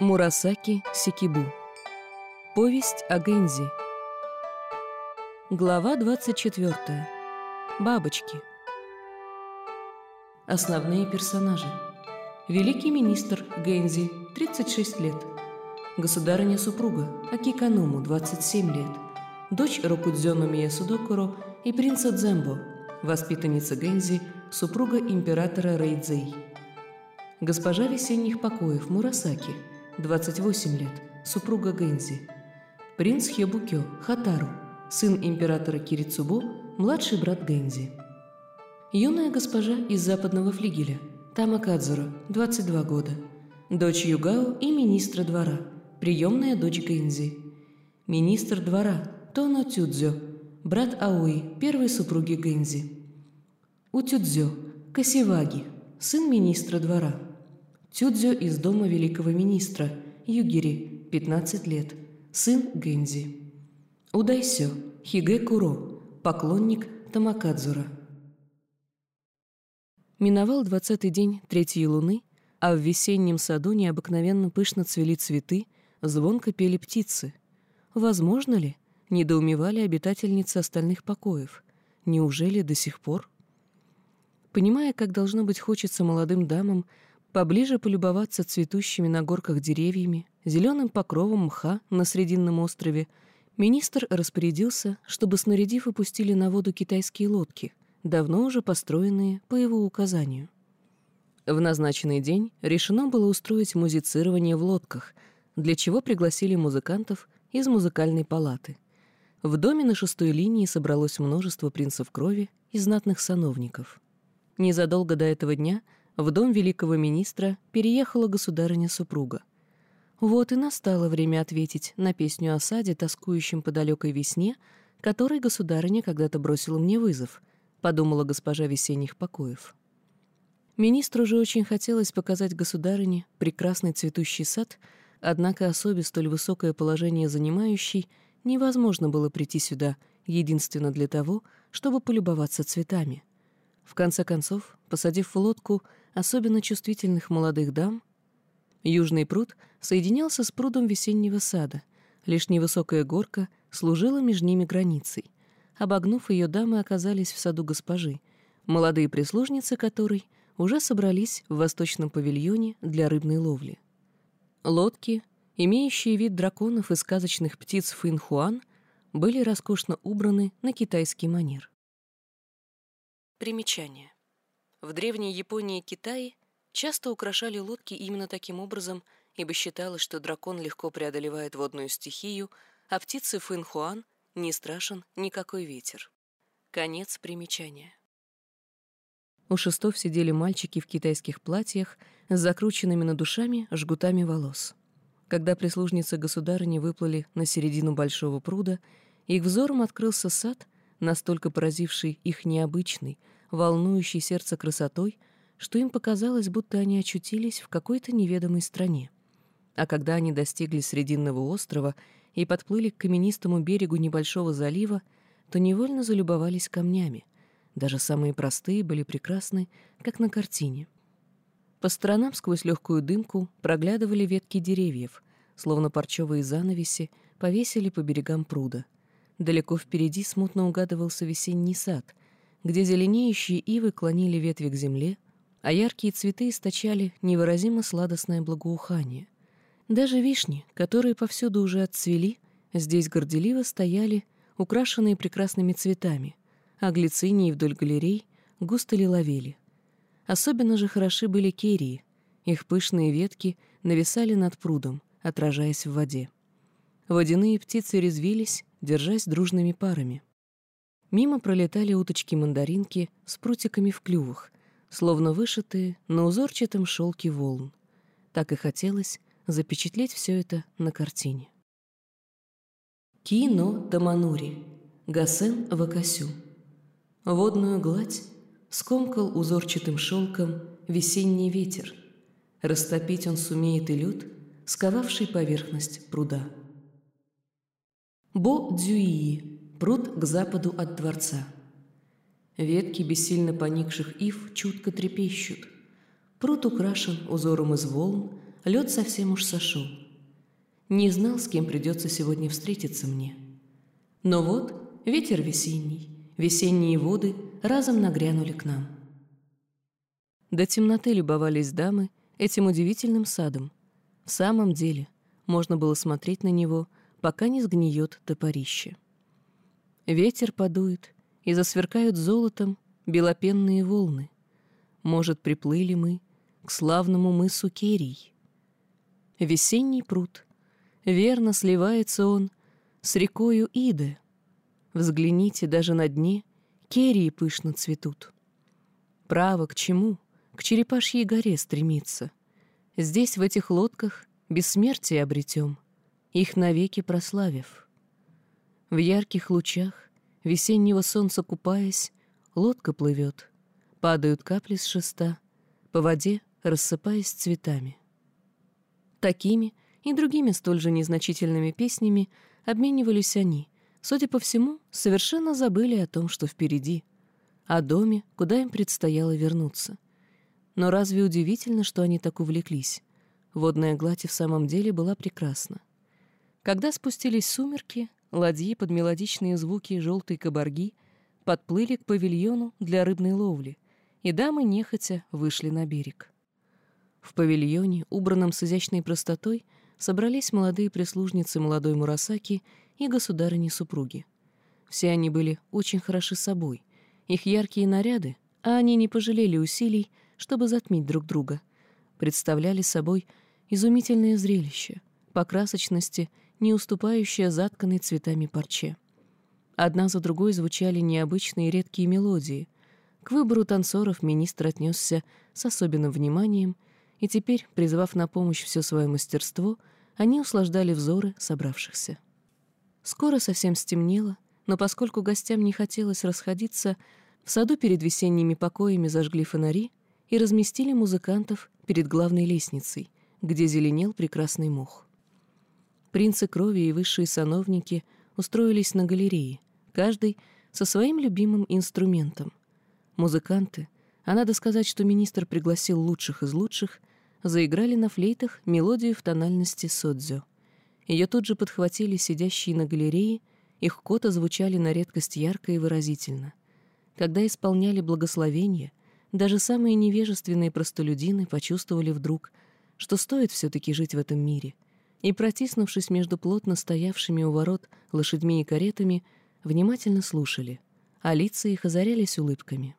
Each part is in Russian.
Мурасаки Сикибу. Повесть о Гэнзи. Глава 24. Бабочки. Основные персонажи. Великий министр Гэнзи, 36 лет. Государыня-супруга Акикануму, 27 лет. Дочь Рокудзёну Мия Судокуро и принца Дзембо, воспитанница Гэнзи, супруга императора Рейдзей. Госпожа весенних покоев Мурасаки – 28 лет, супруга Гэнзи. Принц Хебукё, Хатару, сын императора Кирицубо, младший брат Гэнзи. Юная госпожа из западного флигеля, Тамакадзура, 22 года. Дочь Югао и министра двора, приемная дочь Гэнзи. Министр двора, Тоно Тюдзё, брат Аои, первой супруги Гэнзи. Утюдзё, Касиваги, сын министра двора. Тюдзё из дома великого министра, Югири, 15 лет, сын Гэнзи. Удайсё, Хигэ Куро, поклонник Тамакадзура. Миновал двадцатый день третьей луны, а в весеннем саду необыкновенно пышно цвели цветы, звонко пели птицы. Возможно ли, недоумевали обитательницы остальных покоев, неужели до сих пор? Понимая, как должно быть хочется молодым дамам поближе полюбоваться цветущими на горках деревьями, зеленым покровом мха на Срединном острове, министр распорядился, чтобы, снарядив, выпустили на воду китайские лодки, давно уже построенные по его указанию. В назначенный день решено было устроить музицирование в лодках, для чего пригласили музыкантов из музыкальной палаты. В доме на шестой линии собралось множество принцев крови и знатных сановников. Незадолго до этого дня — в дом великого министра переехала государыня-супруга. Вот и настало время ответить на песню о саде, тоскующем по далекой весне, которой государыня когда-то бросила мне вызов, подумала госпожа весенних покоев. Министру же очень хотелось показать государыне прекрасный цветущий сад, однако особе столь высокое положение занимающий невозможно было прийти сюда единственно для того, чтобы полюбоваться цветами. В конце концов, посадив в лодку особенно чувствительных молодых дам, южный пруд соединялся с прудом весеннего сада, лишь невысокая горка служила между ними границей. Обогнув ее, дамы оказались в саду госпожи, молодые прислужницы которой уже собрались в восточном павильоне для рыбной ловли. Лодки, имеющие вид драконов и сказочных птиц Финхуан, были роскошно убраны на китайский манер. Примечание. В древней Японии и Китае часто украшали лодки именно таким образом, ибо считалось, что дракон легко преодолевает водную стихию, а птице Фэнхуан не страшен никакой ветер. Конец примечания. У шестов сидели мальчики в китайских платьях с закрученными над душами жгутами волос. Когда прислужницы государыни выплыли на середину большого пруда, их взором открылся сад, настолько поразивший их необычный, волнующей сердце красотой, что им показалось, будто они очутились в какой-то неведомой стране. А когда они достигли Срединного острова и подплыли к каменистому берегу небольшого залива, то невольно залюбовались камнями. Даже самые простые были прекрасны, как на картине. По сторонам сквозь легкую дымку проглядывали ветки деревьев, словно парчевые занавеси повесили по берегам пруда. Далеко впереди смутно угадывался весенний сад, где зеленеющие ивы клонили ветви к земле, а яркие цветы источали невыразимо сладостное благоухание. Даже вишни, которые повсюду уже отцвели, здесь горделиво стояли, украшенные прекрасными цветами, а глицинии вдоль галерей густо лиловели. Особенно же хороши были керии, их пышные ветки нависали над прудом, отражаясь в воде. Водяные птицы резвились, держась дружными парами. Мимо пролетали уточки-мандаринки с прутиками в клювах, словно вышитые на узорчатом шелке волн. Так и хотелось запечатлеть все это на картине. Кино Таманури. Гасен Вакасю. Водную гладь скомкал узорчатым шелком весенний ветер. Растопить он сумеет и лед, сковавший поверхность пруда. Бо Дзюии пруд к западу от дворца. Ветки бессильно поникших ив чутко трепещут. Пруд украшен узором из волн, лед совсем уж сошел. Не знал, с кем придется сегодня встретиться мне. Но вот ветер весенний, весенние воды разом нагрянули к нам. До темноты любовались дамы этим удивительным садом. В самом деле, можно было смотреть на него, пока не сгниет топорище. Ветер подует, и засверкают золотом белопенные волны. Может, приплыли мы к славному мысу Керий. Весенний пруд, верно сливается он с рекою Иде. Взгляните, даже на дне керии пышно цветут. Право к чему? К черепашьей горе стремиться. Здесь, в этих лодках, бессмертие обретем, их навеки прославив. В ярких лучах, весеннего солнца купаясь, лодка плывет, падают капли с шеста, по воде рассыпаясь цветами. Такими и другими столь же незначительными песнями обменивались они, судя по всему, совершенно забыли о том, что впереди, о доме, куда им предстояло вернуться. Но разве удивительно, что они так увлеклись? Водная гладь и в самом деле была прекрасна. Когда спустились сумерки, ладьи под мелодичные звуки желтой кабарги подплыли к павильону для рыбной ловли, и дамы нехотя вышли на берег. В павильоне, убранном с изящной простотой, собрались молодые прислужницы молодой Мурасаки и государыни-супруги. Все они были очень хороши собой. Их яркие наряды, а они не пожалели усилий, чтобы затмить друг друга, представляли собой изумительное зрелище, по красочности не уступающее затканной цветами парче. Одна за другой звучали необычные редкие мелодии. К выбору танцоров министр отнесся с особенным вниманием — и теперь, призвав на помощь все свое мастерство, они услаждали взоры собравшихся. Скоро совсем стемнело, но поскольку гостям не хотелось расходиться, в саду перед весенними покоями зажгли фонари и разместили музыкантов перед главной лестницей, где зеленел прекрасный мох. Принцы крови и высшие сановники устроились на галерее, каждый со своим любимым инструментом. Музыканты, а надо сказать, что министр пригласил лучших из лучших, заиграли на флейтах мелодию в тональности содзё. Ее тут же подхватили сидящие на галерее, их кота звучали на редкость ярко и выразительно. Когда исполняли благословение, даже самые невежественные простолюдины почувствовали вдруг, что стоит все-таки жить в этом мире, и, протиснувшись между плотно стоявшими у ворот лошадьми и каретами, внимательно слушали, а лица их озарялись улыбками.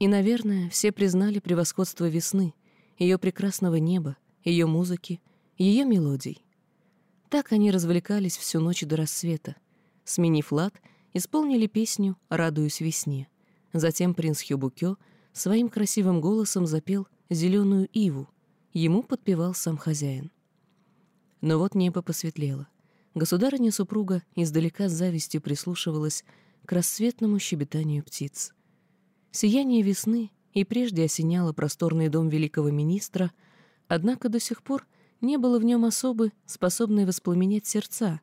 И, наверное, все признали превосходство весны, ее прекрасного неба, ее музыки, ее мелодий. Так они развлекались всю ночь до рассвета. Сменив лад, исполнили песню «Радуюсь весне». Затем принц Хюбукё своим красивым голосом запел «Зеленую иву». Ему подпевал сам хозяин. Но вот небо посветлело. Государыня-супруга издалека с завистью прислушивалась к рассветному щебетанию птиц. Сияние весны и прежде осеняло просторный дом великого министра, однако до сих пор не было в нем особы, способной воспламенять сердца,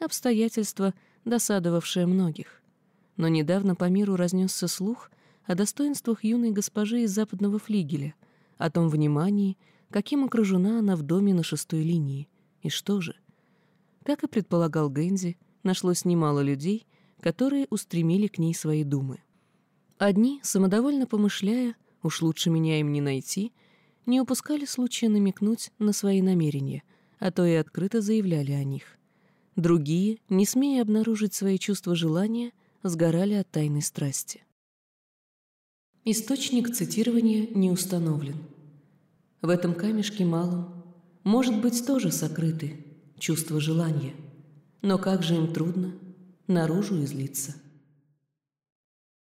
обстоятельства, досадовавшие многих. Но недавно по миру разнесся слух о достоинствах юной госпожи из западного флигеля, о том внимании, каким окружена она в доме на шестой линии. И что же? Как и предполагал Гэнзи, нашлось немало людей, которые устремили к ней свои думы. Одни, самодовольно помышляя, уж лучше меня им не найти, не упускали случая намекнуть на свои намерения, а то и открыто заявляли о них. Другие, не смея обнаружить свои чувства желания, сгорали от тайной страсти. Источник цитирования не установлен. В этом камешке малом, может быть, тоже сокрыты чувства желания, но как же им трудно наружу излиться.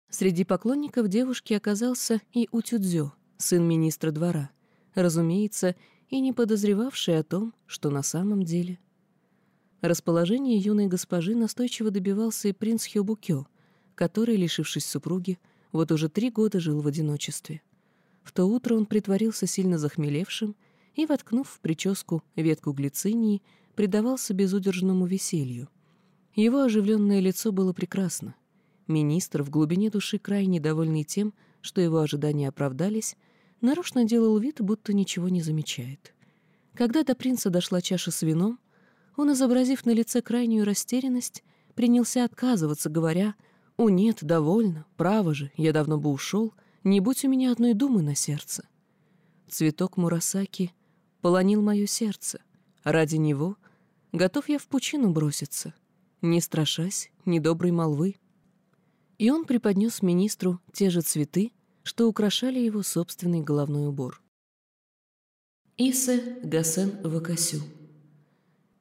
Среди поклонников девушки оказался и Утюдзё, сын министра двора, разумеется, и не подозревавший о том, что на самом деле. Расположение юной госпожи настойчиво добивался и принц Хёбукё, который, лишившись супруги, вот уже три года жил в одиночестве. В то утро он притворился сильно захмелевшим и, воткнув в прическу ветку глицинии, предавался безудержному веселью. Его оживленное лицо было прекрасно, Министр, в глубине души крайне довольный тем, что его ожидания оправдались, нарочно делал вид, будто ничего не замечает. Когда до принца дошла чаша с вином, он, изобразив на лице крайнюю растерянность, принялся отказываться, говоря, «О нет, довольно, право же, я давно бы ушел, не будь у меня одной думы на сердце». Цветок Мурасаки полонил мое сердце. Ради него готов я в пучину броситься, не страшась недоброй молвы. И он преподнес министру те же цветы, что украшали его собственный головной убор. Исе Гасен Вакасю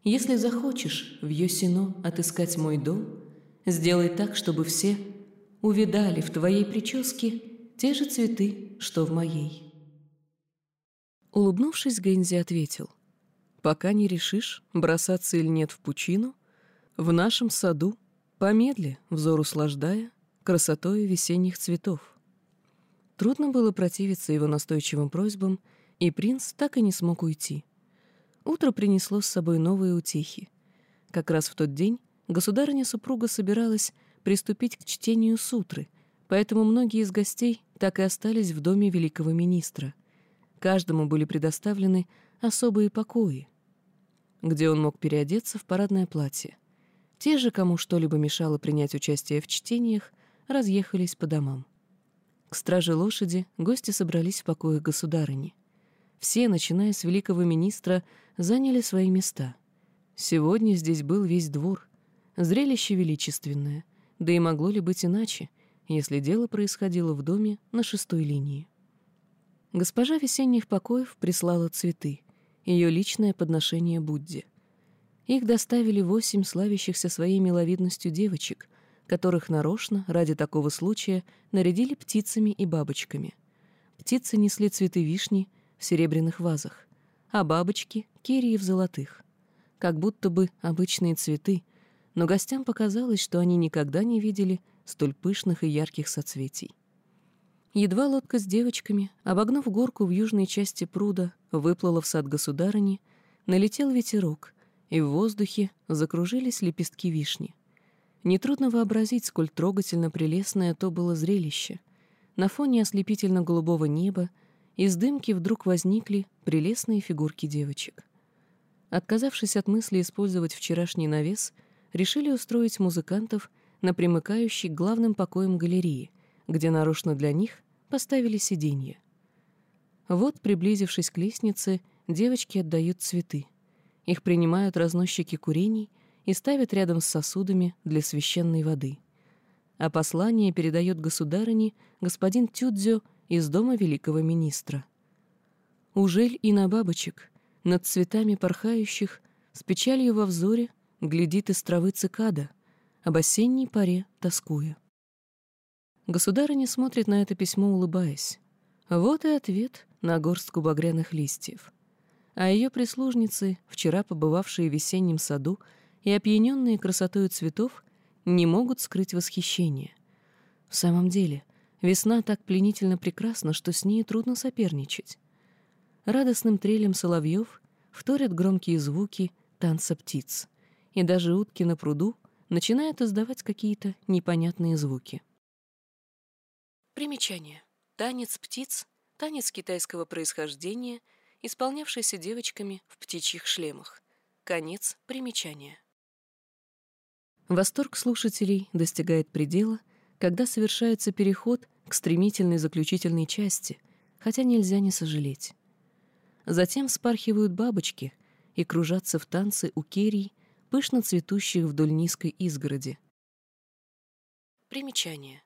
Если захочешь в Йосино отыскать мой дом, сделай так, чтобы все увидали в твоей прическе те же цветы, что в моей. Улыбнувшись, Гэнзи ответил, «Пока не решишь, бросаться или нет в пучину, в нашем саду, помедли, взор услаждая, красотой весенних цветов». Трудно было противиться его настойчивым просьбам, и принц так и не смог уйти. Утро принесло с собой новые утехи. Как раз в тот день государыня-супруга собиралась приступить к чтению сутры, поэтому многие из гостей так и остались в доме великого министра. Каждому были предоставлены особые покои, где он мог переодеться в парадное платье. Те же, кому что-либо мешало принять участие в чтениях, разъехались по домам. К страже лошади гости собрались в покоях государыни. Все, начиная с великого министра, заняли свои места. Сегодня здесь был весь двор. Зрелище величественное, да и могло ли быть иначе, если дело происходило в доме на шестой линии. Госпожа весенних покоев прислала цветы, ее личное подношение Будде. Их доставили восемь славящихся своей миловидностью девочек, которых нарочно, ради такого случая, нарядили птицами и бабочками. Птицы несли цветы вишни, в серебряных вазах, а бабочки — кирии в золотых. Как будто бы обычные цветы, но гостям показалось, что они никогда не видели столь пышных и ярких соцветий. Едва лодка с девочками, обогнув горку в южной части пруда, выплыла в сад государыни, налетел ветерок, и в воздухе закружились лепестки вишни. Нетрудно вообразить, сколь трогательно прелестное то было зрелище. На фоне ослепительно-голубого неба из дымки вдруг возникли прелестные фигурки девочек. Отказавшись от мысли использовать вчерашний навес, решили устроить музыкантов на примыкающей к главным покоям галереи, где нарочно для них поставили сиденье. Вот, приблизившись к лестнице, девочки отдают цветы. Их принимают разносчики курений и ставят рядом с сосудами для священной воды. А послание передает государыне господин Тюдзё из дома великого министра. Ужель и на бабочек, над цветами порхающих, с печалью во взоре глядит из травы цикада, об осенней паре тоскуя. Государыня смотрит на это письмо, улыбаясь. Вот и ответ на горстку багряных листьев. А ее прислужницы, вчера побывавшие в весеннем саду и опьяненные красотой цветов, не могут скрыть восхищение. В самом деле, Весна так пленительно прекрасна, что с ней трудно соперничать. Радостным трелем соловьев вторят громкие звуки танца птиц, и даже утки на пруду начинают издавать какие-то непонятные звуки. Примечание. Танец птиц — танец китайского происхождения, исполнявшийся девочками в птичьих шлемах. Конец примечания. Восторг слушателей достигает предела, когда совершается переход к стремительной заключительной части, хотя нельзя не сожалеть. Затем спархивают бабочки и кружатся в танцы у керий, пышно цветущих вдоль низкой изгороди. Примечание.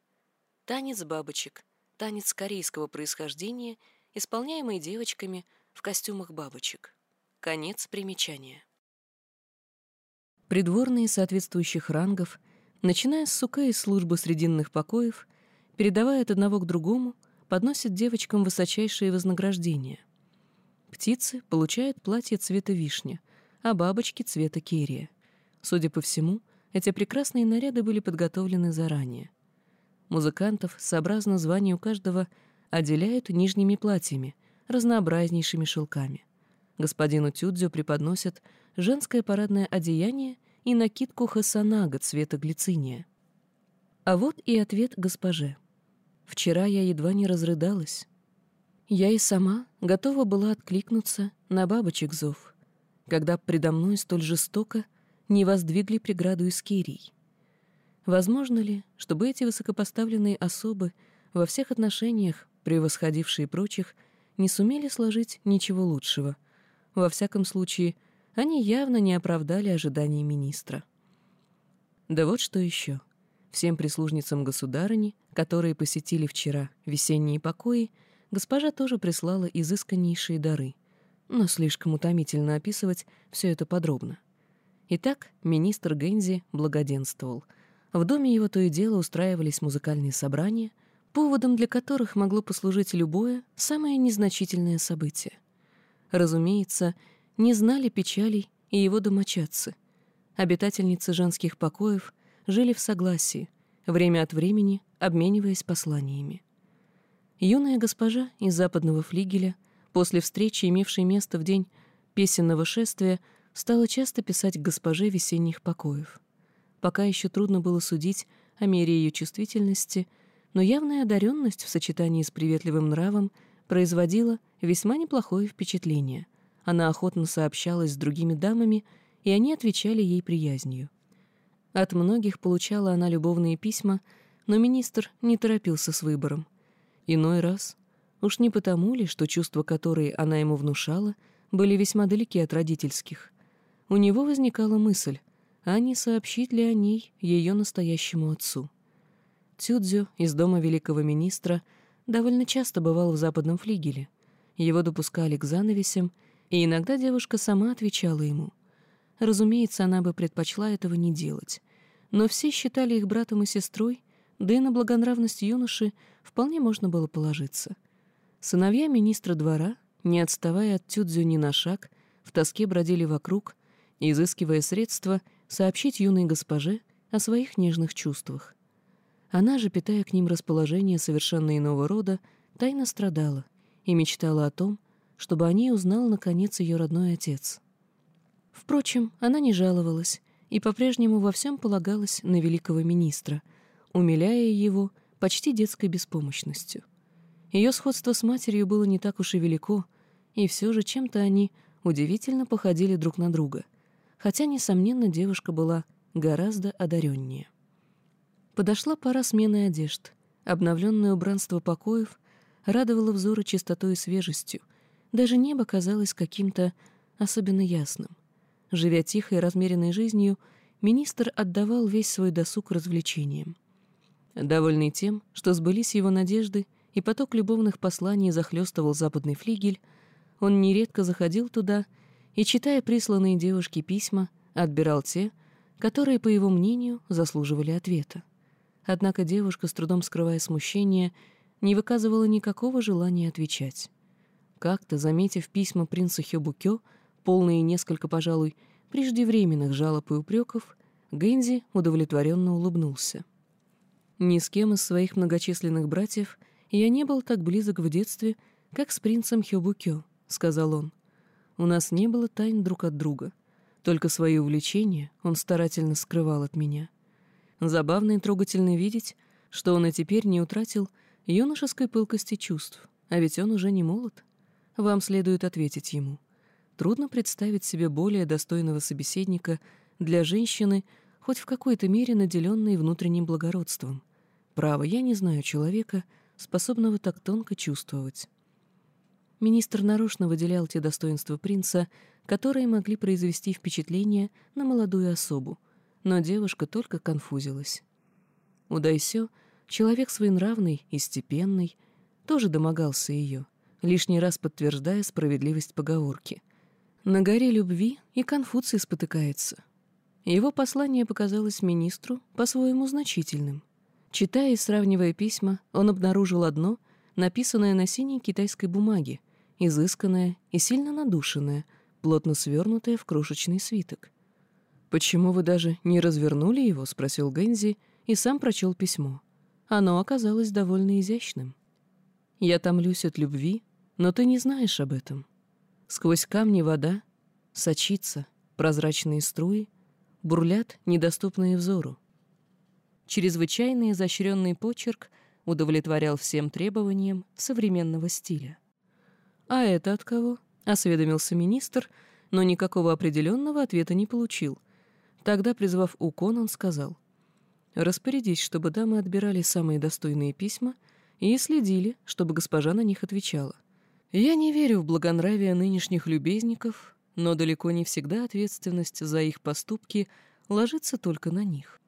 Танец бабочек. Танец корейского происхождения, исполняемый девочками в костюмах бабочек. Конец примечания. Придворные соответствующих рангов — Начиная с сука из службы срединных покоев, передавая от одного к другому, подносят девочкам высочайшие вознаграждения. Птицы получают платье цвета вишня, а бабочки — цвета керия. Судя по всему, эти прекрасные наряды были подготовлены заранее. Музыкантов, сообразно званию каждого, отделяют нижними платьями, разнообразнейшими шелками. Господину Тюдзю преподносят женское парадное одеяние и накидку хасанага цвета глициния. А вот и ответ госпоже. Вчера я едва не разрыдалась. Я и сама готова была откликнуться на бабочек зов, когда предо мной столь жестоко не воздвигли преграду из кирий. Возможно ли, чтобы эти высокопоставленные особы, во всех отношениях превосходившие прочих, не сумели сложить ничего лучшего? Во всяком случае, они явно не оправдали ожиданий министра. Да вот что еще. Всем прислужницам государыни, которые посетили вчера весенние покои, госпожа тоже прислала изысканнейшие дары. Но слишком утомительно описывать все это подробно. Итак, министр Гензи благоденствовал. В доме его то и дело устраивались музыкальные собрания, поводом для которых могло послужить любое, самое незначительное событие. Разумеется, не знали печалей и его домочадцы. Обитательницы женских покоев жили в согласии, время от времени обмениваясь посланиями. Юная госпожа из западного флигеля, после встречи, имевшей место в день песенного шествия, стала часто писать к госпоже весенних покоев. Пока еще трудно было судить о мере ее чувствительности, но явная одаренность в сочетании с приветливым нравом производила весьма неплохое впечатление. Она охотно сообщалась с другими дамами, и они отвечали ей приязнью. От многих получала она любовные письма, но министр не торопился с выбором. Иной раз, уж не потому ли, что чувства, которые она ему внушала, были весьма далеки от родительских, у него возникала мысль, а не сообщить ли о ней ее настоящему отцу. Тюдзю из дома великого министра довольно часто бывал в западном флигеле. Его допускали к занавесям, и иногда девушка сама отвечала ему. Разумеется, она бы предпочла этого не делать, но все считали их братом и сестрой, да и на благонравность юноши вполне можно было положиться. Сыновья министра двора, не отставая от Тюдзю ни на шаг, в тоске бродили вокруг, изыскивая средства сообщить юной госпоже о своих нежных чувствах. Она же, питая к ним расположение совершенно иного рода, тайно страдала и мечтала о том, чтобы о ней узнал, наконец, ее родной отец. Впрочем, она не жаловалась и по-прежнему во всем полагалась на великого министра, умиляя его почти детской беспомощностью. Ее сходство с матерью было не так уж и велико, и все же чем-то они удивительно походили друг на друга — хотя, несомненно, девушка была гораздо одареннее. Подошла пора смены одежд. Обновленное убранство покоев радовало взоры чистотой и свежестью. Даже небо казалось каким-то особенно ясным. Живя тихой и размеренной жизнью, министр отдавал весь свой досуг развлечениям. Довольный тем, что сбылись его надежды, и поток любовных посланий захлестывал западный флигель, он нередко заходил туда — читая присланные девушке письма, отбирал те, которые, по его мнению, заслуживали ответа. Однако девушка, с трудом скрывая смущение, не выказывала никакого желания отвечать. Как-то, заметив письма принца Хёбукё, полные несколько, пожалуй, преждевременных жалоб и упреков, Гэнзи удовлетворенно улыбнулся. Ни с кем из своих многочисленных братьев я не был так близок в детстве, как с принцем Хёбукё, — сказал он. У нас не было тайн друг от друга. Только свои увлечения он старательно скрывал от меня. Забавно и трогательно видеть, что он и теперь не утратил юношеской пылкости чувств, а ведь он уже не молод. Вам следует ответить ему. Трудно представить себе более достойного собеседника для женщины, хоть в какой-то мере наделенной внутренним благородством. Право, я не знаю человека, способного так тонко чувствовать. Министр нарочно выделял те достоинства принца, которые могли произвести впечатление на молодую особу, но девушка только конфузилась. Удайсё, человек своенравный и степенный, тоже домогался ее, лишний раз подтверждая справедливость поговорки. На горе любви и Конфуций спотыкается. Его послание показалось министру по-своему значительным. Читая и сравнивая письма, он обнаружил одно, написанное на синей китайской бумаге, изысканная и сильно надушенная, плотно свернутая в крошечный свиток. «Почему вы даже не развернули его?» — спросил Гэнзи и сам прочел письмо. Оно оказалось довольно изящным. «Я томлюсь от любви, но ты не знаешь об этом. Сквозь камни вода сочится, прозрачные струи, бурлят, недоступные взору. Чрезвычайно изощренный почерк удовлетворял всем требованиям современного стиля. «А это от кого?» — осведомился министр, но никакого определенного ответа не получил. Тогда, призвав Укон, он сказал, «Распорядись, чтобы дамы отбирали самые достойные письма и следили, чтобы госпожа на них отвечала. Я не верю в благонравие нынешних любезников, но далеко не всегда ответственность за их поступки ложится только на них.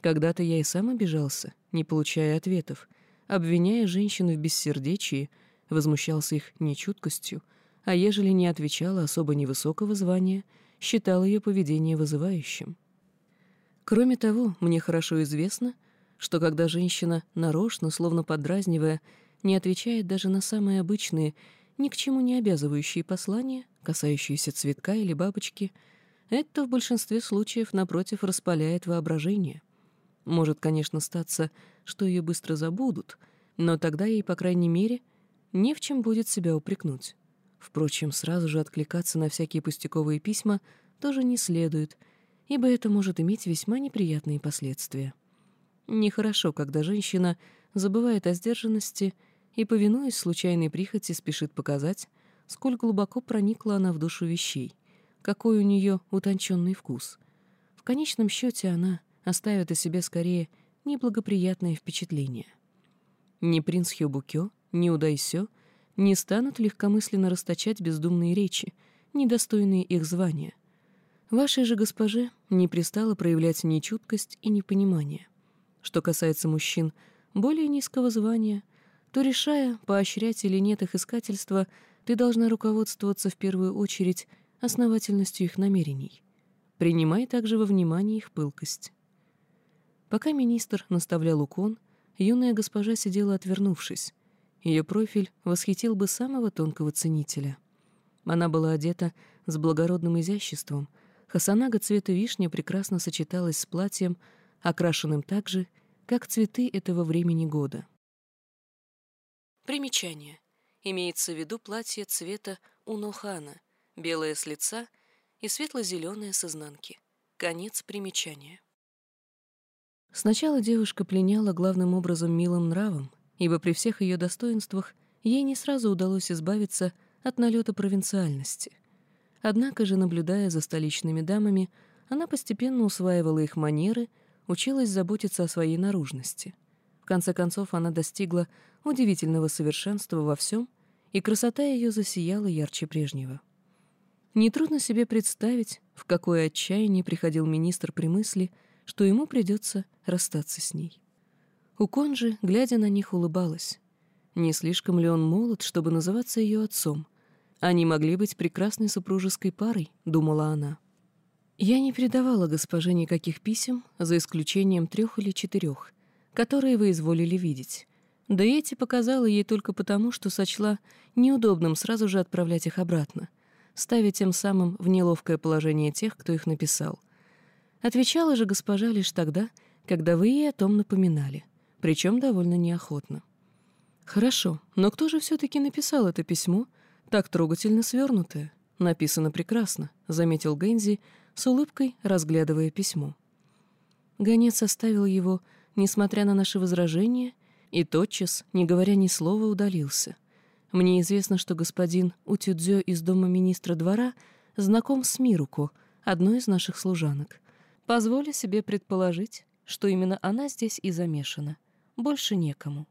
Когда-то я и сам обижался, не получая ответов, обвиняя женщин в бессердечии, возмущался их нечуткостью, а ежели не отвечала особо невысокого звания, считал ее поведение вызывающим. Кроме того, мне хорошо известно, что когда женщина нарочно, словно подразнивая, не отвечает даже на самые обычные, ни к чему не обязывающие послания, касающиеся цветка или бабочки, это в большинстве случаев, напротив, распаляет воображение. Может, конечно, статься, что ее быстро забудут, но тогда ей, по крайней мере, не в чем будет себя упрекнуть. Впрочем, сразу же откликаться на всякие пустяковые письма тоже не следует, ибо это может иметь весьма неприятные последствия. Нехорошо, когда женщина забывает о сдержанности и, повинуясь случайной прихоти, спешит показать, сколь глубоко проникла она в душу вещей, какой у нее утонченный вкус. В конечном счете она оставит о себе скорее неблагоприятное впечатление. Ни принц Хёбукё, ни Удайсё не станут легкомысленно расточать бездумные речи, недостойные их звания. Вашей же госпоже не пристало проявлять нечуткость и непонимание. Что касается мужчин более низкого звания, то, решая, поощрять или нет их искательства, ты должна руководствоваться в первую очередь основательностью их намерений. Принимай также во внимание их пылкость. Пока министр наставлял укон, юная госпожа сидела отвернувшись. Ее профиль восхитил бы самого тонкого ценителя. Она была одета с благородным изяществом. Хасанага цвета вишни прекрасно сочеталась с платьем, окрашенным так же, как цветы этого времени года. Примечание. Имеется в виду платье цвета унохана, белое с лица и светло-зеленое с изнанки. Конец примечания. Сначала девушка пленяла главным образом милым нравом, ибо при всех ее достоинствах ей не сразу удалось избавиться от налета провинциальности. Однако же, наблюдая за столичными дамами, она постепенно усваивала их манеры — училась заботиться о своей наружности. В конце концов, она достигла удивительного совершенства во всем, и красота ее засияла ярче прежнего. Нетрудно себе представить, в какое отчаяние приходил министр при мысли, что ему придется расстаться с ней. Укон же, глядя на них, улыбалась. Не слишком ли он молод, чтобы называться ее отцом? Они могли быть прекрасной супружеской парой, думала она. Я не передавала госпоже никаких писем, за исключением трех или четырех, которые вы изволили видеть. Да и эти показала ей только потому, что сочла неудобным сразу же отправлять их обратно, ставя тем самым в неловкое положение тех, кто их написал. Отвечала же госпожа лишь тогда, когда вы ей о том напоминали, причем довольно неохотно. «Хорошо, но кто же все-таки написал это письмо, так трогательно свернутое? Написано прекрасно», — заметил Гэнзи, — с улыбкой разглядывая письмо. Гонец оставил его, несмотря на наши возражения, и тотчас, не говоря ни слова, удалился. Мне известно, что господин Утюдзё из дома министра двора знаком с Мируко, одной из наших служанок. Позволю себе предположить, что именно она здесь и замешана. Больше некому.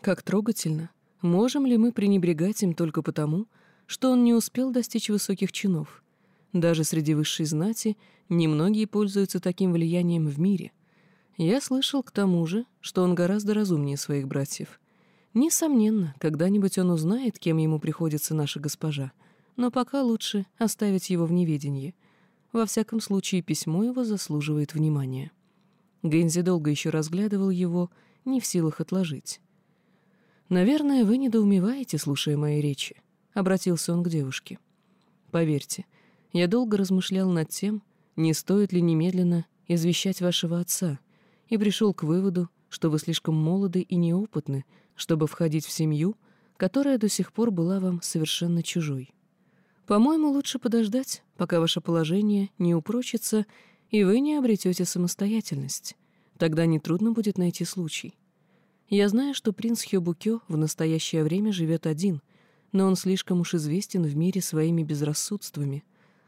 Как трогательно. Можем ли мы пренебрегать им только потому, что он не успел достичь высоких чинов? Даже среди высшей знати немногие пользуются таким влиянием в мире. Я слышал к тому же, что он гораздо разумнее своих братьев. Несомненно, когда-нибудь он узнает, кем ему приходится наша госпожа, но пока лучше оставить его в неведении. Во всяком случае, письмо его заслуживает внимания. Гэнзи долго еще разглядывал его, не в силах отложить. «Наверное, вы недоумеваете, слушая мои речи», — обратился он к девушке. «Поверьте, я долго размышлял над тем, не стоит ли немедленно извещать вашего отца, и пришел к выводу, что вы слишком молоды и неопытны, чтобы входить в семью, которая до сих пор была вам совершенно чужой. По-моему, лучше подождать, пока ваше положение не упрочится, и вы не обретете самостоятельность. Тогда нетрудно будет найти случай. Я знаю, что принц Хёбукё в настоящее время живет один, но он слишком уж известен в мире своими безрассудствами.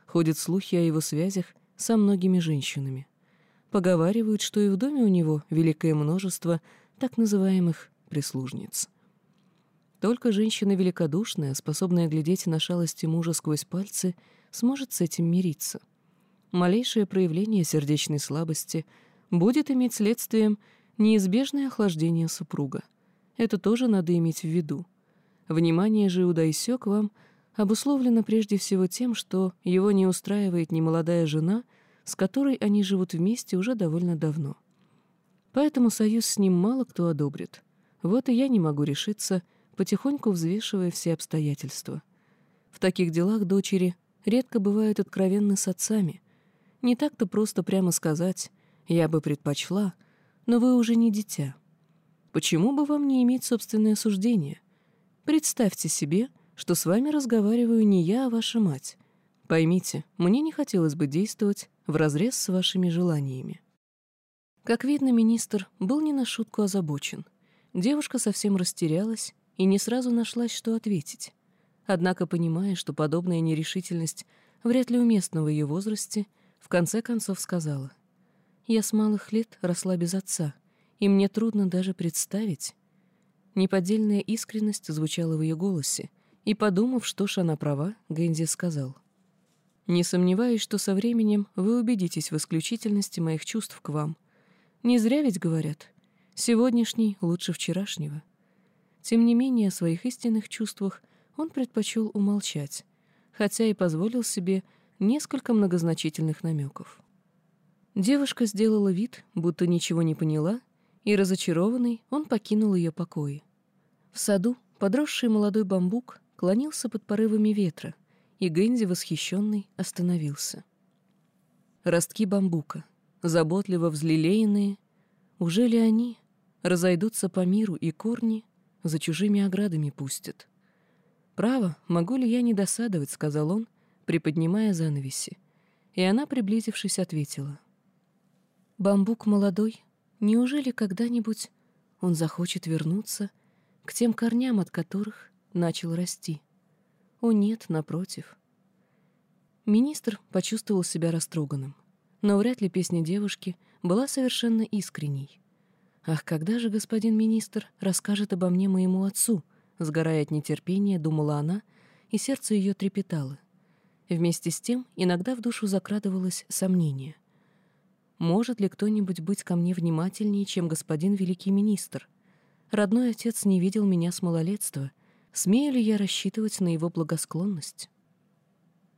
Ходят слухи о его связях со многими женщинами. Поговаривают, что и в доме у него великое множество так называемых прислужниц. Только женщина великодушная, способная глядеть на шалости мужа сквозь пальцы, сможет с этим мириться. Малейшее проявление сердечной слабости будет иметь следствием неизбежное охлаждение супруга. Это тоже надо иметь в виду. Внимание же Удайсё к вам обусловлено прежде всего тем, что его не устраивает ни молодая жена, с которой они живут вместе уже довольно давно. Поэтому союз с ним мало кто одобрит. Вот и я не могу решиться, потихоньку взвешивая все обстоятельства. В таких делах дочери редко бывают откровенны с отцами. Не так-то просто прямо сказать «я бы предпочла», но вы уже не дитя. Почему бы вам не иметь собственное суждение? Представьте себе, что с вами разговариваю не я, а ваша мать. Поймите, мне не хотелось бы действовать вразрез с вашими желаниями. Как видно, министр был не на шутку озабочен. Девушка совсем растерялась и не сразу нашлась, что ответить. Однако, понимая, что подобная нерешительность вряд ли уместна в ее возрасте, в конце концов сказала. «Я с малых лет росла без отца, и мне трудно даже представить, Неподдельная искренность звучала в ее голосе, и, подумав, что ж она права, Гэнди сказал. «Не сомневаюсь, что со временем вы убедитесь в исключительности моих чувств к вам. Не зря ведь говорят, сегодняшний лучше вчерашнего». Тем не менее, о своих истинных чувствах он предпочел умолчать, хотя и позволил себе несколько многозначительных намеков. Девушка сделала вид, будто ничего не поняла, и, разочарованный, он покинул ее покои. В саду подросший молодой бамбук клонился под порывами ветра, и Гэнзи, восхищенный, остановился. Ростки бамбука, заботливо взлелеянные, уже ли они разойдутся по миру и корни за чужими оградами пустят? «Право, могу ли я не досадовать?» — сказал он, приподнимая занавеси. И она, приблизившись, ответила. «Бамбук молодой, Неужели когда-нибудь он захочет вернуться к тем корням, от которых начал расти? О нет, напротив. Министр почувствовал себя растроганным, но вряд ли песня девушки была совершенно искренней. «Ах, когда же господин министр расскажет обо мне моему отцу?» Сгорая от нетерпения, думала она, и сердце ее трепетало. Вместе с тем иногда в душу закрадывалось сомнение. Может ли кто-нибудь быть ко мне внимательнее, чем господин великий министр? Родной отец не видел меня с малолетства. Смею ли я рассчитывать на его благосклонность?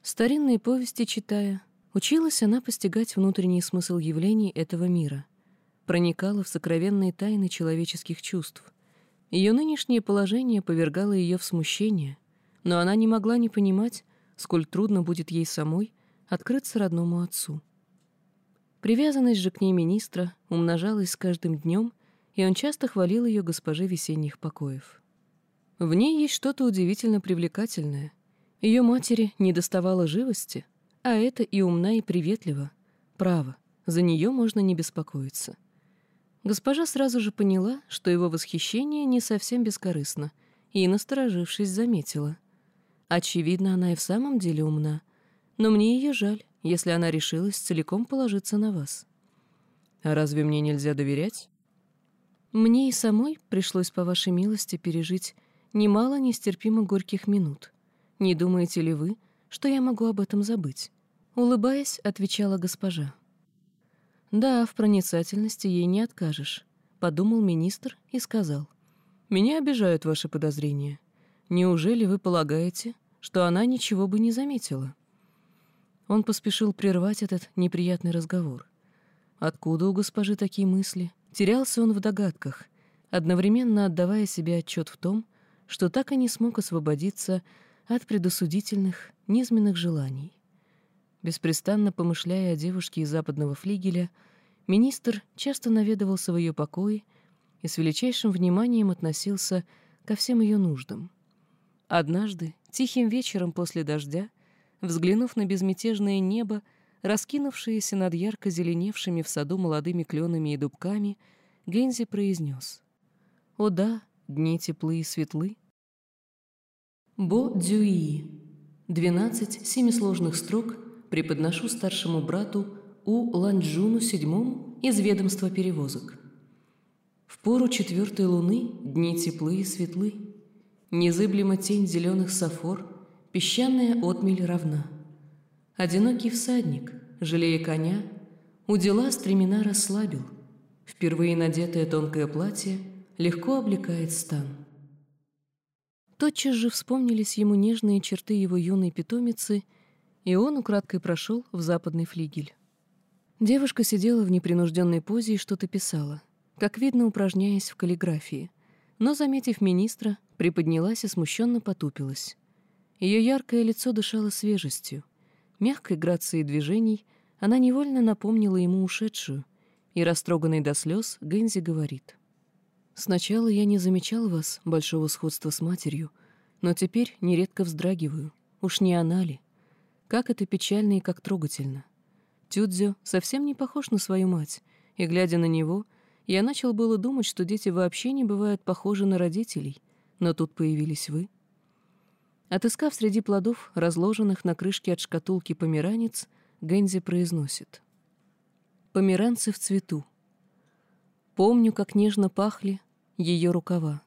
Старинные повести читая, училась она постигать внутренний смысл явлений этого мира, проникала в сокровенные тайны человеческих чувств. Ее нынешнее положение повергало ее в смущение, но она не могла не понимать, сколь трудно будет ей самой открыться родному отцу. Привязанность же к ней министра умножалась с каждым днем, и он часто хвалил ее госпоже весенних покоев. В ней есть что-то удивительно привлекательное. Ее матери не доставало живости, а это и умна, и приветлива. Право, за нее можно не беспокоиться. Госпожа сразу же поняла, что его восхищение не совсем бескорыстно, и, насторожившись, заметила. Очевидно, она и в самом деле умна, но мне ее жаль если она решилась целиком положиться на вас. А разве мне нельзя доверять? Мне и самой пришлось, по вашей милости, пережить немало нестерпимо горьких минут. Не думаете ли вы, что я могу об этом забыть? Улыбаясь, отвечала госпожа. Да, в проницательности ей не откажешь, подумал министр и сказал. Меня обижают ваши подозрения. Неужели вы полагаете, что она ничего бы не заметила? Он поспешил прервать этот неприятный разговор. Откуда у госпожи такие мысли? Терялся он в догадках, одновременно отдавая себе отчет в том, что так и не смог освободиться от предосудительных, низменных желаний. Беспрестанно помышляя о девушке из западного флигеля, министр часто наведывался в ее покои и с величайшим вниманием относился ко всем ее нуждам. Однажды, тихим вечером после дождя, Взглянув на безмятежное небо, раскинувшееся над ярко зеленевшими в саду молодыми кленами и дубками, Гензи произнес. «О да, дни теплые и светлы». Бо Дзюи. Двенадцать семисложных строк преподношу старшему брату У Ланджуну седьмому из ведомства перевозок. В пору четвертой луны дни теплые и светлы. Незыблема тень зеленых сафор, песчаная отмель равна. Одинокий всадник, жалея коня, у дела стремена расслабил. Впервые надетое тонкое платье легко облекает стан. Тотчас же вспомнились ему нежные черты его юной питомицы, и он украдкой прошел в западный флигель. Девушка сидела в непринужденной позе и что-то писала, как видно, упражняясь в каллиграфии, но, заметив министра, приподнялась и смущенно потупилась. Ее яркое лицо дышало свежестью. Мягкой грацией движений она невольно напомнила ему ушедшую, и, растроганный до слез, Гэнзи говорит — Сначала я не замечал вас, большого сходства с матерью, но теперь нередко вздрагиваю. Уж не она ли? Как это печально и как трогательно. Тюдзё совсем не похож на свою мать, и, глядя на него, я начал было думать, что дети вообще не бывают похожи на родителей, но тут появились вы. Отыскав среди плодов, разложенных на крышке от шкатулки померанец, Гэнзи произносит. «Померанцы в цвету. Помню, как нежно пахли ее рукава.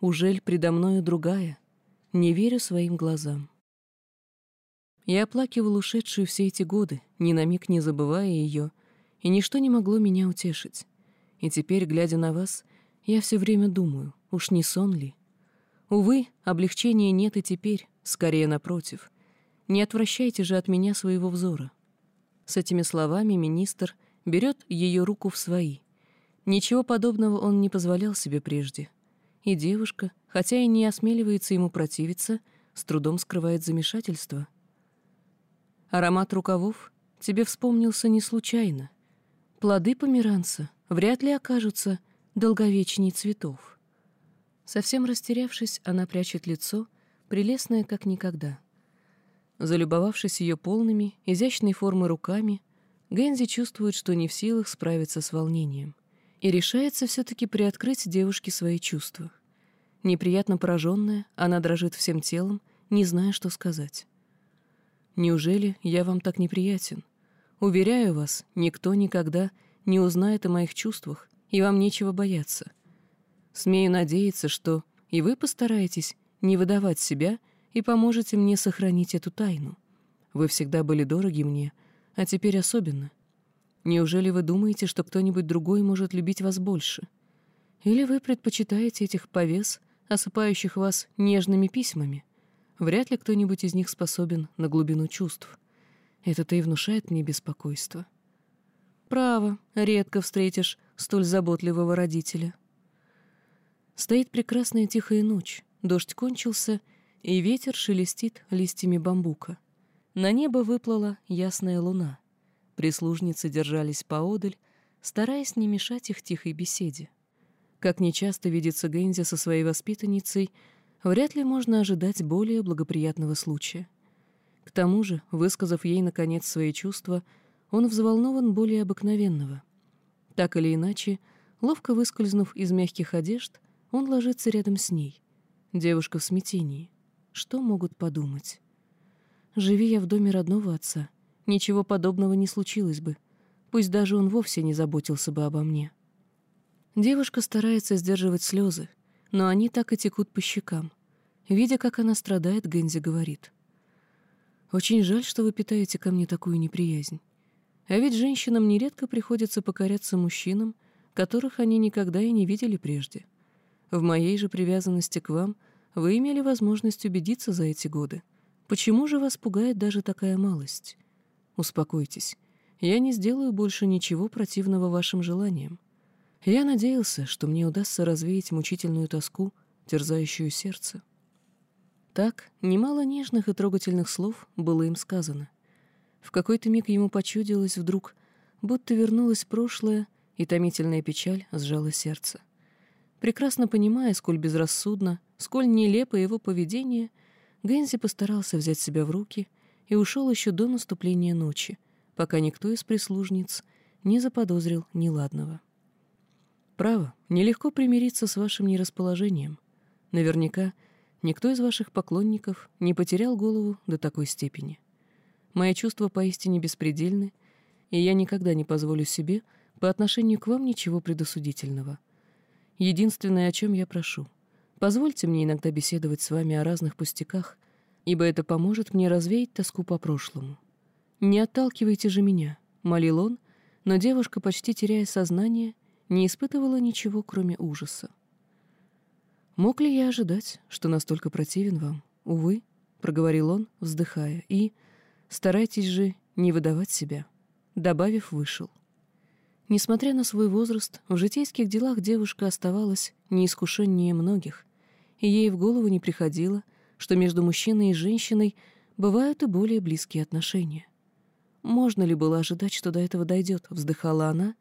Ужель предо мною другая? Не верю своим глазам. Я оплакивал ушедшую все эти годы, ни на миг не забывая ее, и ничто не могло меня утешить. И теперь, глядя на вас, я все время думаю, уж не сон ли? Увы, облегчения нет и теперь, скорее напротив. Не отвращайте же от меня своего взора. С этими словами министр берет ее руку в свои — Ничего подобного он не позволял себе прежде. И девушка, хотя и не осмеливается ему противиться, с трудом скрывает замешательство. Аромат рукавов тебе вспомнился не случайно. Плоды померанца вряд ли окажутся долговечней цветов. Совсем растерявшись, она прячет лицо, прелестное как никогда. Залюбовавшись ее полными, изящной формы руками, Гэнзи чувствует, что не в силах справиться с волнением и решается все-таки приоткрыть девушке свои чувства. Неприятно пораженная, она дрожит всем телом, не зная, что сказать. «Неужели я вам так неприятен? Уверяю вас, никто никогда не узнает о моих чувствах, и вам нечего бояться. Смею надеяться, что и вы постараетесь не выдавать себя и поможете мне сохранить эту тайну. Вы всегда были дороги мне, а теперь особенно. Неужели вы думаете, что кто-нибудь другой может любить вас больше? Или вы предпочитаете этих повес, осыпающих вас нежными письмами? Вряд ли кто-нибудь из них способен на глубину чувств. Это-то и внушает мне беспокойство. Право, редко встретишь столь заботливого родителя. Стоит прекрасная тихая ночь, дождь кончился, и ветер шелестит листьями бамбука. На небо выплыла ясная луна — Прислужницы держались поодаль, стараясь не мешать их тихой беседе. Как нечасто видится Гэнзи со своей воспитанницей, вряд ли можно ожидать более благоприятного случая. К тому же, высказав ей, наконец, свои чувства, он взволнован более обыкновенного. Так или иначе, ловко выскользнув из мягких одежд, он ложится рядом с ней. Девушка в смятении. Что могут подумать? Живи я в доме родного отца — ничего подобного не случилось бы, пусть даже он вовсе не заботился бы обо мне. Девушка старается сдерживать слезы, но они так и текут по щекам. Видя, как она страдает, Гэнзи говорит. «Очень жаль, что вы питаете ко мне такую неприязнь. А ведь женщинам нередко приходится покоряться мужчинам, которых они никогда и не видели прежде. В моей же привязанности к вам вы имели возможность убедиться за эти годы. Почему же вас пугает даже такая малость? Успокойтесь. Я не сделаю больше ничего противного вашим желаниям. Я надеялся, что мне удастся развеять мучительную тоску, терзающую сердце. Так, немало нежных и трогательных слов было им сказано. В какой-то миг ему почудилось вдруг, будто вернулось прошлое, и томительная печаль сжала сердце. Прекрасно понимая, сколь безрассудно, сколь нелепо его поведение, Гэнзи постарался взять себя в руки и ушел еще до наступления ночи, пока никто из прислужниц не заподозрил неладного. Право, нелегко примириться с вашим нерасположением. Наверняка никто из ваших поклонников не потерял голову до такой степени. Мои чувства поистине беспредельны, и я никогда не позволю себе по отношению к вам ничего предосудительного. Единственное, о чем я прошу, позвольте мне иногда беседовать с вами о разных пустяках, ибо это поможет мне развеять тоску по прошлому. Не отталкивайте же меня, — молил он, но девушка, почти теряя сознание, не испытывала ничего, кроме ужаса. «Мог ли я ожидать, что настолько противен вам? Увы», — проговорил он, вздыхая, — «и старайтесь же не выдавать себя», — добавив, вышел. Несмотря на свой возраст, в житейских делах девушка оставалась неискушеннее многих, и ей в голову не приходило, что между мужчиной и женщиной бывают и более близкие отношения. Можно ли было ожидать, что до этого дойдет, вздыхала она,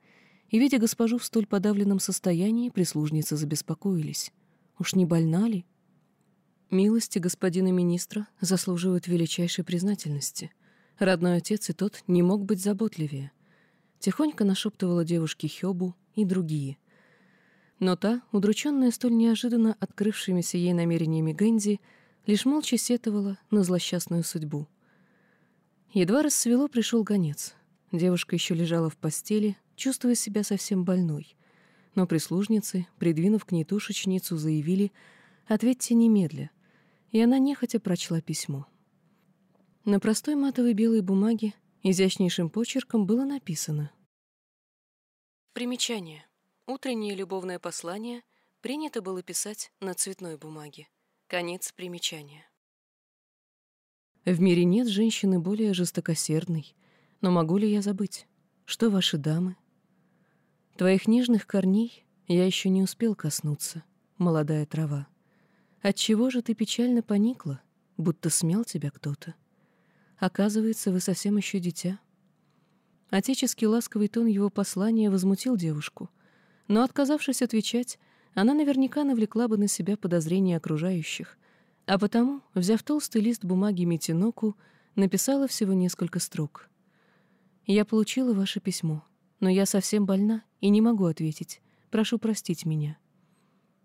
и, видя госпожу в столь подавленном состоянии, прислужницы забеспокоились. Уж не больна ли? Милости господина министра заслуживают величайшей признательности. Родной отец и тот не мог быть заботливее. Тихонько нашептывала девушке Хёбу и другие. Но та, удрученная столь неожиданно открывшимися ей намерениями Гэнди, лишь молча сетовала на злосчастную судьбу. Едва рассвело, пришел гонец. Девушка еще лежала в постели, чувствуя себя совсем больной. Но прислужницы, придвинув к ней тушечницу, заявили «Ответьте немедля». И она нехотя прочла письмо. На простой матовой белой бумаге изящнейшим почерком было написано Примечание. Утреннее любовное послание принято было писать на цветной бумаге. Конец примечания. В мире нет женщины более жестокосердной, но могу ли я забыть, что ваши дамы? Твоих нежных корней я еще не успел коснуться, молодая трава. Отчего же ты печально поникла, будто смел тебя кто-то? Оказывается, вы совсем еще дитя. Отеческий ласковый тон его послания возмутил девушку, но, отказавшись отвечать, она наверняка навлекла бы на себя подозрения окружающих, а потому, взяв толстый лист бумаги Митиноку, написала всего несколько строк. «Я получила ваше письмо, но я совсем больна и не могу ответить. Прошу простить меня».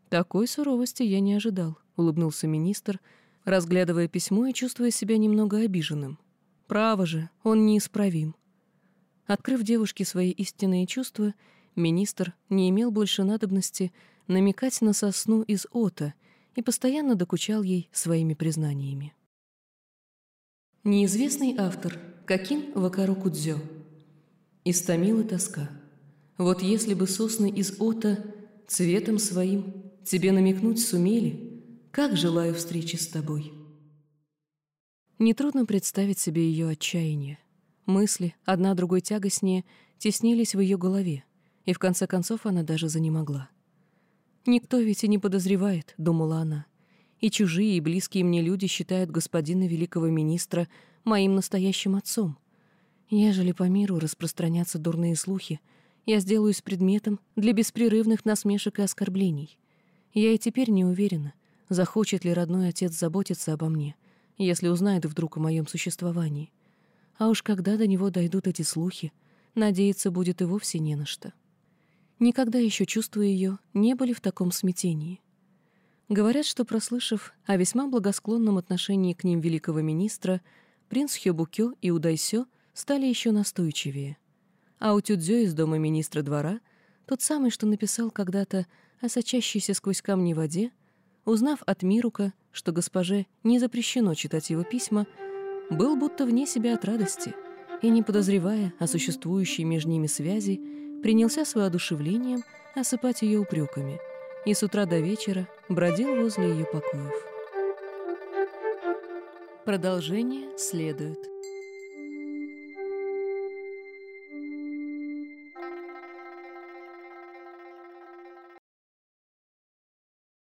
«Такой суровости я не ожидал», — улыбнулся министр, разглядывая письмо и чувствуя себя немного обиженным. «Право же, он неисправим». Открыв девушке свои истинные чувства, министр не имел больше надобности намекать на сосну из ота и постоянно докучал ей своими признаниями. Неизвестный автор Какин Вакару Кудзё Истомила тоска. Вот если бы сосны из ота цветом своим тебе намекнуть сумели, как желаю встречи с тобой. Нетрудно представить себе ее отчаяние. Мысли, одна другой тягостнее, теснились в ее голове, и в конце концов она даже занемогла. «Никто ведь и не подозревает», — думала она, «и чужие и близкие мне люди считают господина великого министра моим настоящим отцом. Ежели по миру распространятся дурные слухи, я сделаюсь предметом для беспрерывных насмешек и оскорблений. Я и теперь не уверена, захочет ли родной отец заботиться обо мне, если узнает вдруг о моем существовании. А уж когда до него дойдут эти слухи, надеяться будет и вовсе не на что. Никогда еще чувства ее не были в таком смятении. Говорят, что, прослышав о весьма благосклонном отношении к ним великого министра, принц Хёбукё и Удайсё стали еще настойчивее. А у Тюдзё из дома министра двора, тот самый, что написал когда-то о сочащейся сквозь камни воде, узнав от Мирука, что госпоже не запрещено читать его письма, был будто вне себя от радости и, не подозревая о существующей между ними связи, принялся с воодушевлением осыпать ее упреками и с утра до вечера бродил возле ее покоев. Продолжение следует.